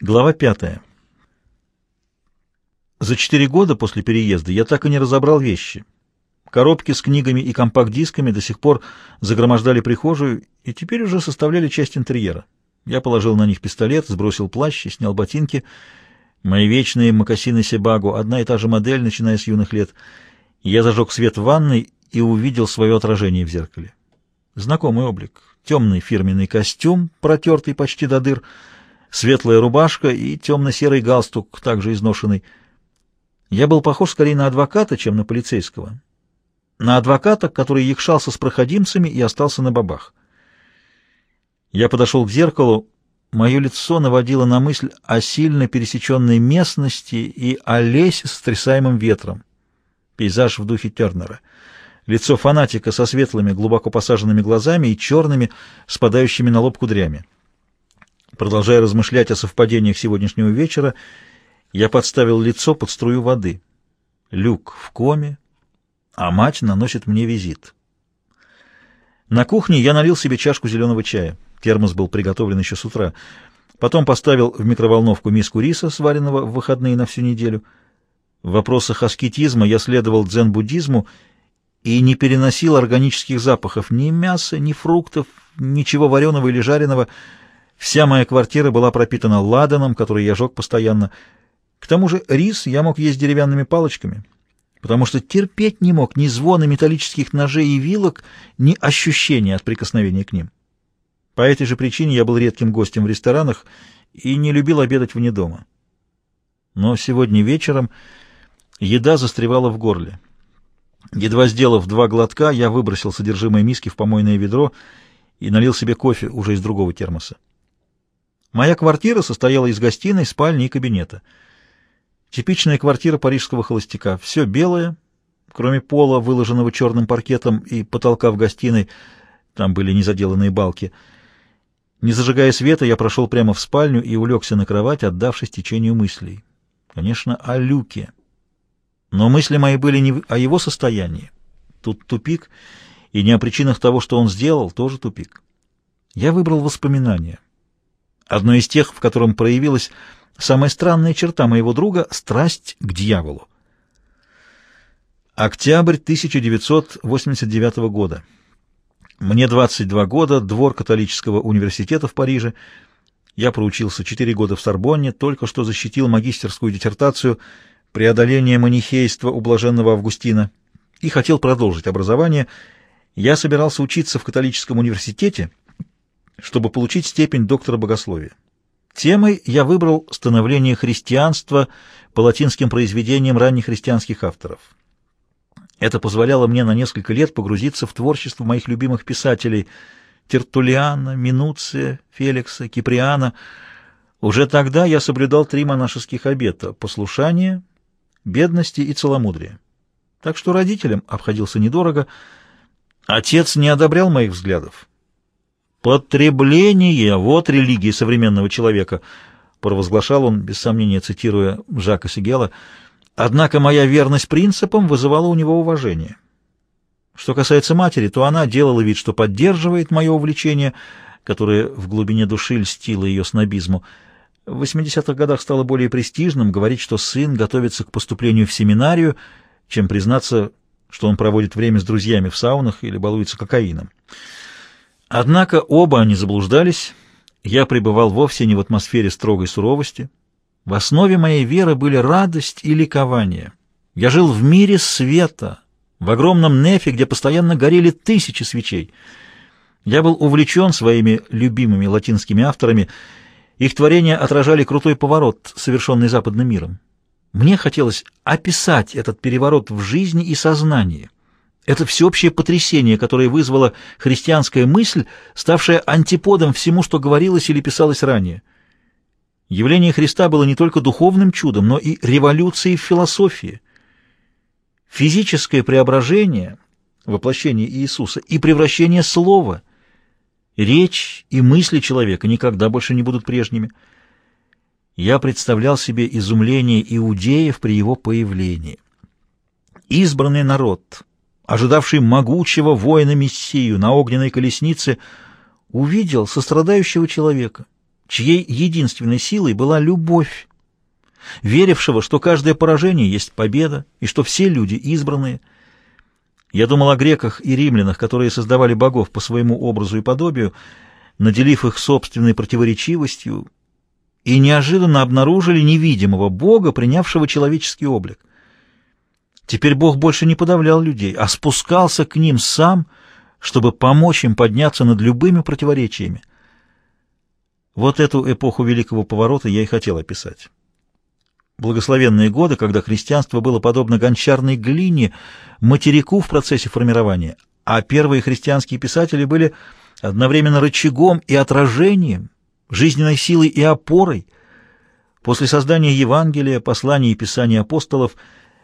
Глава пятая. За четыре года после переезда я так и не разобрал вещи. Коробки с книгами и компакт-дисками до сих пор загромождали прихожую и теперь уже составляли часть интерьера. Я положил на них пистолет, сбросил плащ и снял ботинки. Мои вечные мокасины Себагу, одна и та же модель, начиная с юных лет. Я зажег свет в ванной и увидел свое отражение в зеркале. Знакомый облик. Темный фирменный костюм, протертый почти до дыр — светлая рубашка и темно-серый галстук, также изношенный. Я был похож скорее на адвоката, чем на полицейского. На адвоката, который якшался с проходимцами и остался на бабах. Я подошел к зеркалу. Мое лицо наводило на мысль о сильно пересеченной местности и о лесе с трясаемым ветром. Пейзаж в духе Тернера. Лицо фанатика со светлыми, глубоко посаженными глазами и черными, спадающими на лоб кудрями. Продолжая размышлять о совпадениях сегодняшнего вечера, я подставил лицо под струю воды. Люк в коме, а мать наносит мне визит. На кухне я налил себе чашку зеленого чая. Термос был приготовлен еще с утра. Потом поставил в микроволновку миску риса, сваренного в выходные на всю неделю. В вопросах аскетизма я следовал дзен-буддизму и не переносил органических запахов ни мяса, ни фруктов, ничего вареного или жареного — Вся моя квартира была пропитана ладаном, который я жег постоянно. К тому же рис я мог есть деревянными палочками, потому что терпеть не мог ни звона металлических ножей и вилок, ни ощущения от прикосновения к ним. По этой же причине я был редким гостем в ресторанах и не любил обедать вне дома. Но сегодня вечером еда застревала в горле. Едва сделав два глотка, я выбросил содержимое миски в помойное ведро и налил себе кофе уже из другого термоса. Моя квартира состояла из гостиной, спальни и кабинета. Типичная квартира парижского холостяка. Все белое, кроме пола, выложенного черным паркетом, и потолка в гостиной, там были незаделанные балки. Не зажигая света, я прошел прямо в спальню и улегся на кровать, отдавшись течению мыслей. Конечно, о Люке. Но мысли мои были не о его состоянии. Тут тупик, и не о причинах того, что он сделал, тоже тупик. Я выбрал воспоминания одно из тех, в котором проявилась самая странная черта моего друга — страсть к дьяволу. Октябрь 1989 года. Мне 22 года, двор католического университета в Париже. Я проучился 4 года в Сорбонне, только что защитил магистерскую диссертацию «Преодоление манихейства у блаженного Августина» и хотел продолжить образование. Я собирался учиться в католическом университете — чтобы получить степень доктора богословия. Темой я выбрал становление христианства по латинским произведениям ранних христианских авторов. Это позволяло мне на несколько лет погрузиться в творчество моих любимых писателей Тертулиана, Минуция, Феликса, Киприана. Уже тогда я соблюдал три монашеских обета — послушание, бедности и целомудрие. Так что родителям обходился недорого. Отец не одобрял моих взглядов. «Потребление — вот религия современного человека», — провозглашал он, без сомнения цитируя Жака Сигела. «Однако моя верность принципам вызывала у него уважение. Что касается матери, то она делала вид, что поддерживает мое увлечение, которое в глубине души льстило ее снобизму. В 80-х годах стало более престижным говорить, что сын готовится к поступлению в семинарию, чем признаться, что он проводит время с друзьями в саунах или балуется кокаином. Однако оба они заблуждались. Я пребывал вовсе не в атмосфере строгой суровости. В основе моей веры были радость и ликование. Я жил в мире света, в огромном нефе, где постоянно горели тысячи свечей. Я был увлечен своими любимыми латинскими авторами. Их творения отражали крутой поворот, совершенный западным миром. Мне хотелось описать этот переворот в жизни и сознании. Это всеобщее потрясение, которое вызвала христианская мысль, ставшая антиподом всему, что говорилось или писалось ранее. Явление Христа было не только духовным чудом, но и революцией в философии. Физическое преображение, воплощение Иисуса и превращение слова, речь и мысли человека никогда больше не будут прежними. Я представлял себе изумление иудеев при его появлении. Избранный народ — ожидавший могучего воина-мессию на огненной колеснице, увидел сострадающего человека, чьей единственной силой была любовь, верившего, что каждое поражение есть победа и что все люди избранные. Я думал о греках и римлянах, которые создавали богов по своему образу и подобию, наделив их собственной противоречивостью, и неожиданно обнаружили невидимого бога, принявшего человеческий облик. Теперь Бог больше не подавлял людей, а спускался к ним сам, чтобы помочь им подняться над любыми противоречиями. Вот эту эпоху великого поворота я и хотел описать. Благословенные годы, когда христианство было подобно гончарной глине, материку в процессе формирования, а первые христианские писатели были одновременно рычагом и отражением, жизненной силой и опорой. После создания Евангелия, посланий и писаний апостолов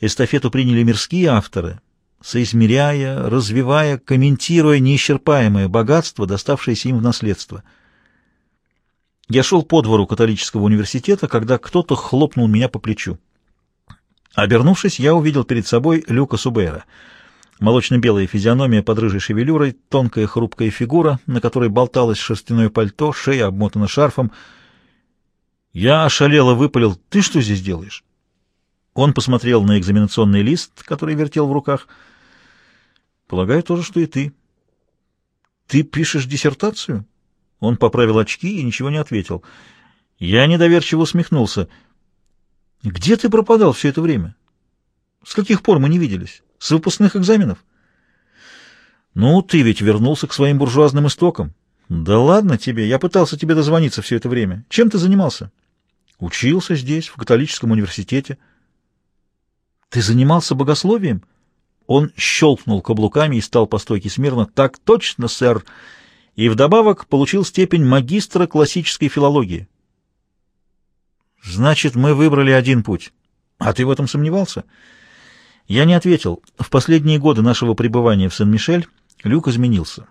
эстафету приняли мирские авторы, соизмеряя, развивая, комментируя неисчерпаемое богатство, доставшееся им в наследство. Я шел по двору католического университета, когда кто-то хлопнул меня по плечу. Обернувшись, я увидел перед собой Люка Субейра — Молочно-белая физиономия под рыжей шевелюрой, тонкая хрупкая фигура, на которой болталось шерстяное пальто, шея обмотана шарфом. Я ошалело выпалил. «Ты что здесь делаешь?» Он посмотрел на экзаменационный лист, который вертел в руках. «Полагаю, тоже, что и ты». «Ты пишешь диссертацию?» Он поправил очки и ничего не ответил. Я недоверчиво усмехнулся. «Где ты пропадал все это время? С каких пор мы не виделись?» С выпускных экзаменов? Ну, ты ведь вернулся к своим буржуазным истокам. Да ладно тебе, я пытался тебе дозвониться все это время. Чем ты занимался? Учился здесь, в католическом университете. Ты занимался богословием? Он щелкнул каблуками и стал по стойке смирно. Так точно, сэр. И вдобавок получил степень магистра классической филологии. Значит, мы выбрали один путь. А ты в этом сомневался? — я не ответил. В последние годы нашего пребывания в Сен-Мишель Люк изменился.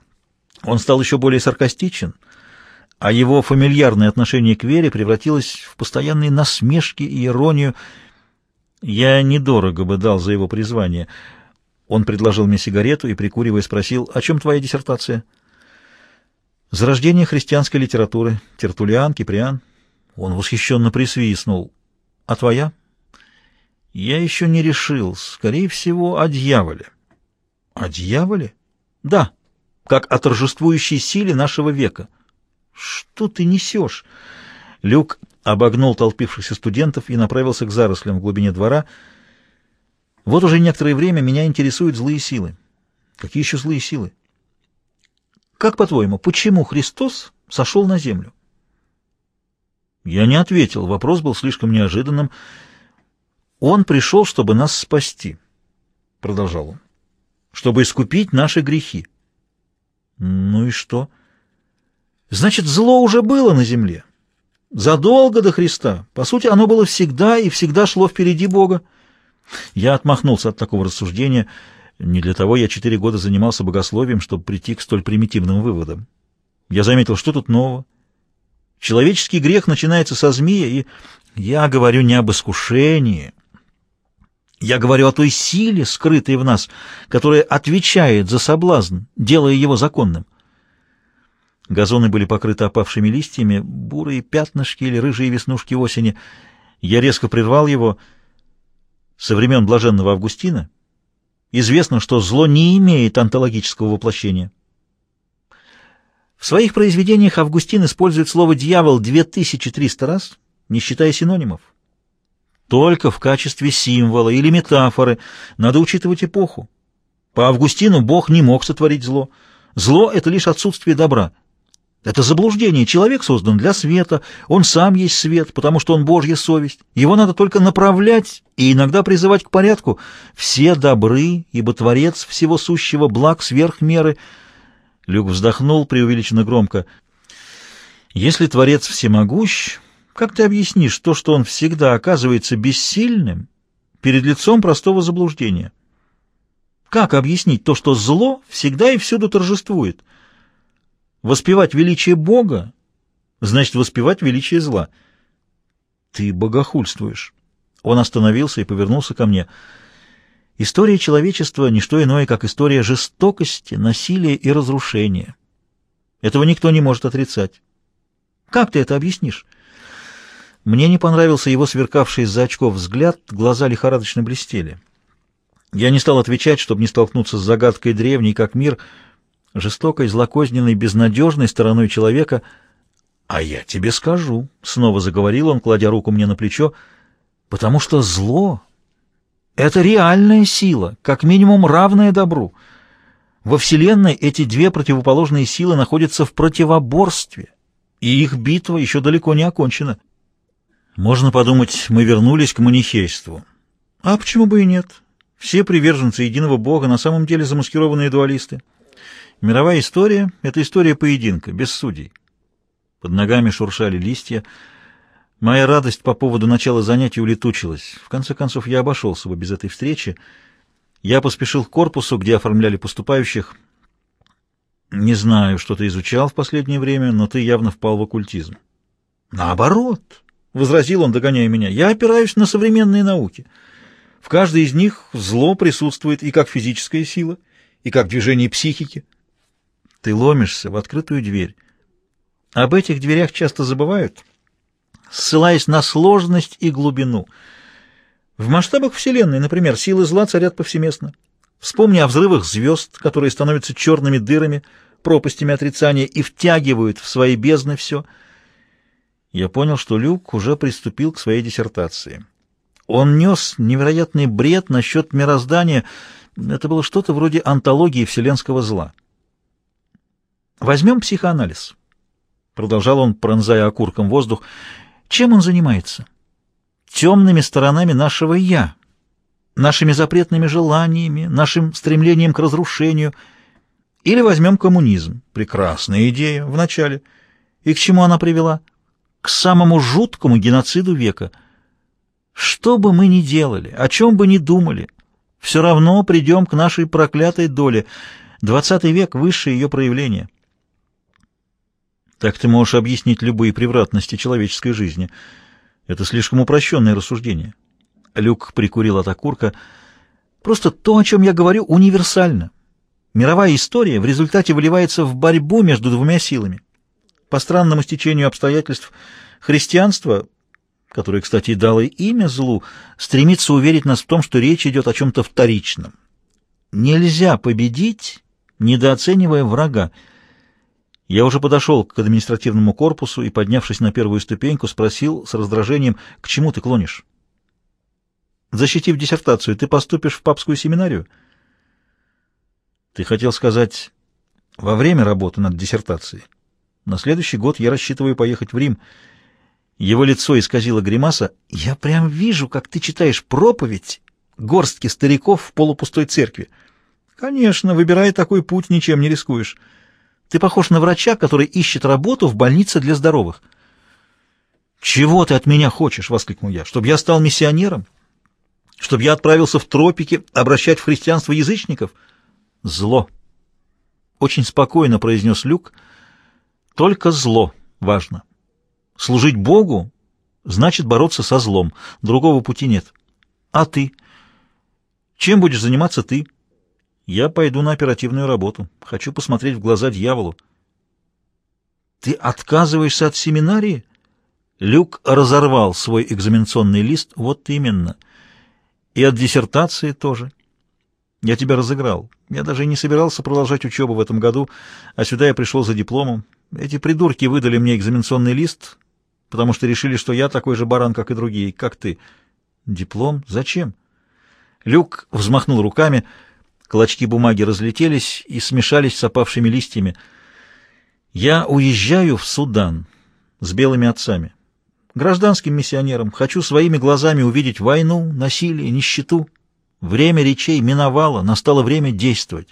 Он стал еще более саркастичен, а его фамильярное отношение к Вере превратилось в постоянные насмешки и иронию. Я недорого бы дал за его призвание. Он предложил мне сигарету и, прикуривая, спросил, «О чем твоя диссертация?» «Зарождение христианской литературы. Тертулиан, Киприан». Он восхищенно присвистнул. «А твоя?» Я еще не решил. Скорее всего, о дьяволе. О дьяволе? Да, как о торжествующей силе нашего века. Что ты несешь? Люк обогнул толпившихся студентов и направился к зарослям в глубине двора. Вот уже некоторое время меня интересуют злые силы. Какие еще злые силы? Как, по-твоему, почему Христос сошел на землю? Я не ответил. Вопрос был слишком неожиданным. Он пришел, чтобы нас спасти, — продолжал он, — чтобы искупить наши грехи. Ну и что? Значит, зло уже было на земле. Задолго до Христа. По сути, оно было всегда и всегда шло впереди Бога. Я отмахнулся от такого рассуждения. Не для того я четыре года занимался богословием, чтобы прийти к столь примитивным выводам. Я заметил, что тут нового. Человеческий грех начинается со змея, и я говорю не об искушении, я говорю о той силе, скрытой в нас, которая отвечает за соблазн, делая его законным. Газоны были покрыты опавшими листьями, бурые пятнышки или рыжие веснушки осени. Я резко прервал его. Со времен блаженного Августина известно, что зло не имеет онтологического воплощения. В своих произведениях Августин использует слово «дьявол» 2300 раз, не считая синонимов только в качестве символа или метафоры. Надо учитывать эпоху. По Августину Бог не мог сотворить зло. Зло — это лишь отсутствие добра. Это заблуждение. Человек создан для света. Он сам есть свет, потому что он Божья совесть. Его надо только направлять и иногда призывать к порядку. Все добры, ибо Творец всего сущего благ сверх меры. Люк вздохнул преувеличенно громко. Если Творец всемогущ, как ты объяснишь то, что он всегда оказывается бессильным перед лицом простого заблуждения? Как объяснить то, что зло всегда и всюду торжествует? Воспевать величие Бога значит воспевать величие зла. Ты богохульствуешь. Он остановился и повернулся ко мне. История человечества — не что иное, как история жестокости, насилия и разрушения. Этого никто не может отрицать. Как ты это объяснишь? Мне не понравился его сверкавший из-за очков взгляд, глаза лихорадочно блестели. Я не стал отвечать, чтобы не столкнуться с загадкой древней, как мир, жестокой, злокозненной, безнадежной стороной человека. «А я тебе скажу», — снова заговорил он, кладя руку мне на плечо, — «потому что зло — это реальная сила, как минимум равная добру. Во Вселенной эти две противоположные силы находятся в противоборстве, и их битва еще далеко не окончена». Можно подумать, мы вернулись к манихейству. А почему бы и нет? Все приверженцы единого Бога на самом деле замаскированные дуалисты. Мировая история — это история поединка, без судей. Под ногами шуршали листья. Моя радость по поводу начала занятий улетучилась. В конце концов, я обошелся бы без этой встречи. Я поспешил к корпусу, где оформляли поступающих. Не знаю, что ты изучал в последнее время, но ты явно впал в оккультизм. Наоборот, — возразил он, догоняя меня, — я опираюсь на современные науки — в каждой из них зло присутствует и как физическая сила, и как движение психики. Ты ломишься в открытую дверь. Об этих дверях часто забывают, ссылаясь на сложность и глубину. В масштабах Вселенной, например, силы зла царят повсеместно. Вспомни о взрывах звезд, которые становятся черными дырами, пропастями отрицания и втягивают в свои бездны все. Я понял, что Люк уже приступил к своей диссертации. Он нес невероятный бред насчет мироздания. Это было что-то вроде антологии вселенского зла. «Возьмем психоанализ», — продолжал он, пронзая окурком воздух. «Чем он занимается? Темными сторонами нашего «я», нашими запретными желаниями, нашим стремлением к разрушению. Или возьмем коммунизм. Прекрасная идея в начале. И к чему она привела? К самому жуткому геноциду века — что бы мы ни делали, о чем бы ни думали, все равно придем к нашей проклятой доле. Двадцатый век — высшее ее проявление. Так ты можешь объяснить любые превратности человеческой жизни. Это слишком упрощенное рассуждение. Люк прикурил от окурка. Просто то, о чем я говорю, универсально. Мировая история в результате выливается в борьбу между двумя силами. По странному стечению обстоятельств христианство которое, кстати, дало имя злу, стремится уверить нас в том, что речь идет о чем-то вторичном. Нельзя победить, недооценивая врага. Я уже подошел к административному корпусу и, поднявшись на первую ступеньку, спросил с раздражением, к чему ты клонишь? Защитив диссертацию, ты поступишь в папскую семинарию? Ты хотел сказать, во время работы над диссертацией. На следующий год я рассчитываю поехать в Рим — его лицо исказило гримаса. «Я прям вижу, как ты читаешь проповедь горстки стариков в полупустой церкви. Конечно, выбирая такой путь, ничем не рискуешь. Ты похож на врача, который ищет работу в больнице для здоровых». «Чего ты от меня хочешь?» — воскликнул я. «Чтобы я стал миссионером? Чтобы я отправился в тропики обращать в христианство язычников?» «Зло!» — очень спокойно произнес Люк. «Только зло важно». Служить Богу значит бороться со злом. Другого пути нет. А ты? Чем будешь заниматься ты? Я пойду на оперативную работу. Хочу посмотреть в глаза дьяволу. Ты отказываешься от семинарии? Люк разорвал свой экзаменационный лист. Вот именно. И от диссертации тоже. Я тебя разыграл. Я даже не собирался продолжать учебу в этом году, а сюда я пришел за дипломом. Эти придурки выдали мне экзаменационный лист, потому что решили, что я такой же баран, как и другие, как ты. Диплом? Зачем? Люк взмахнул руками, клочки бумаги разлетелись и смешались с опавшими листьями. Я уезжаю в Судан с белыми отцами. Гражданским миссионером хочу своими глазами увидеть войну, насилие, нищету. Время речей миновало, настало время действовать.